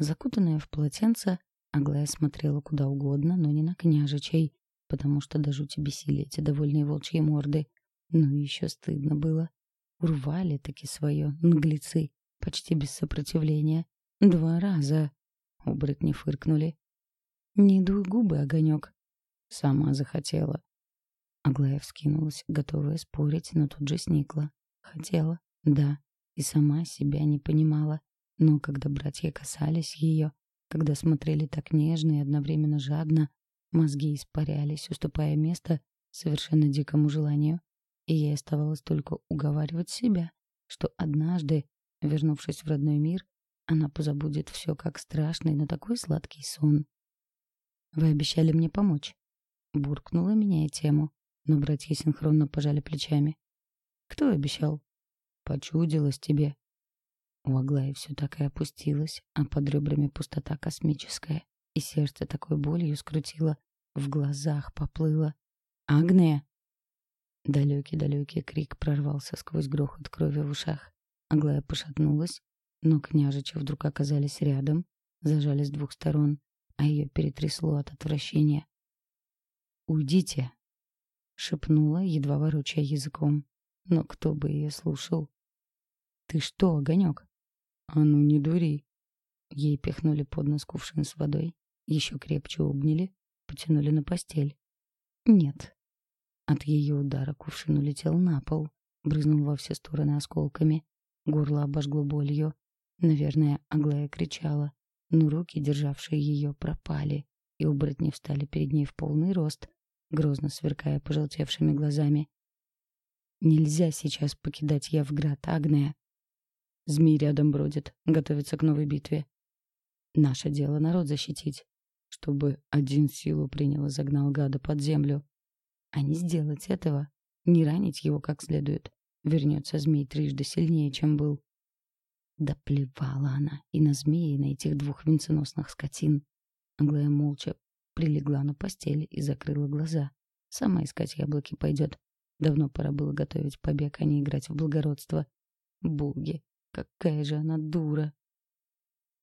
Закутанная в полотенце, Аглая смотрела куда угодно, но не на княжичей, потому что до жути бесили эти довольные волчьи морды. Ну и еще стыдно было. Урвали таки свое, наглецы, почти без сопротивления. Два раза. Оборотни фыркнули. «Не дуй губы, огонек». Сама захотела. Аглая вскинулась, готовая спорить, но тут же сникла. Хотела, да, и сама себя не понимала. Но когда братья касались ее, когда смотрели так нежно и одновременно жадно, мозги испарялись, уступая место совершенно дикому желанию. И ей оставалось только уговаривать себя, что однажды, вернувшись в родной мир, она позабудет все как страшный, но такой сладкий сон. «Вы обещали мне помочь», — буркнула, меняя тему, но братья синхронно пожали плечами. «Кто обещал?» «Почудилось тебе», у Аглаи все так и опустилось, а под ребрами пустота космическая. И сердце такой болью скрутило, в глазах поплыло. «Агния!» Далекий-далекий крик прорвался сквозь грохот крови в ушах. Аглая пошатнулась, но княжичи вдруг оказались рядом, зажали с двух сторон, а ее перетрясло от отвращения. «Уйдите!» — шепнула, едва ворочая языком. Но кто бы ее слушал? «Ты что, огонек?» «А ну не дури!» Ей пихнули под нос кувшин с водой, еще крепче обняли, потянули на постель. «Нет». От ее удара кувшин улетел на пол, брызнул во все стороны осколками, горло обожгло болью. Наверное, Аглая кричала, но руки, державшие ее, пропали, и оборотни встали перед ней в полный рост, грозно сверкая пожелтевшими глазами. «Нельзя сейчас покидать Евград, Агния!» Змей рядом бродит, готовится к новой битве. Наше дело народ защитить, чтобы один силу принял и загнал гада под землю. А не сделать этого, не ранить его как следует. Вернется змей трижды сильнее, чем был. Да плевала она и на змеи, и на этих двух венценосных скотин. Аглая молча прилегла на постели и закрыла глаза. Сама искать яблоки пойдет. Давно пора было готовить побег, а не играть в благородство. Буги. Какая же она дура.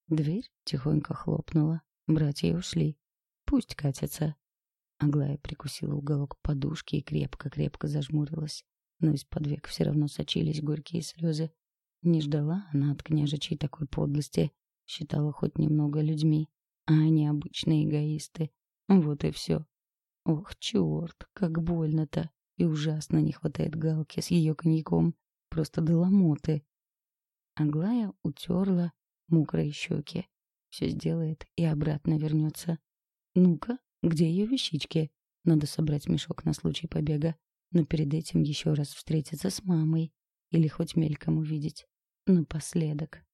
Дверь тихонько хлопнула. Братья ушли. Пусть катятся. Аглая прикусила уголок подушки и крепко-крепко зажмурилась. Но из-под век все равно сочились горькие слезы. Не ждала она от княжичей такой подлости. Считала хоть немного людьми. А они обычные эгоисты. Вот и все. Ох, черт, как больно-то. И ужасно не хватает галки с ее коньяком. Просто до ломоты. Аглая утерла мокрые щеки. Все сделает и обратно вернется. Ну-ка, где ее вещички? Надо собрать мешок на случай побега. Но перед этим еще раз встретиться с мамой. Или хоть мельком увидеть. Напоследок.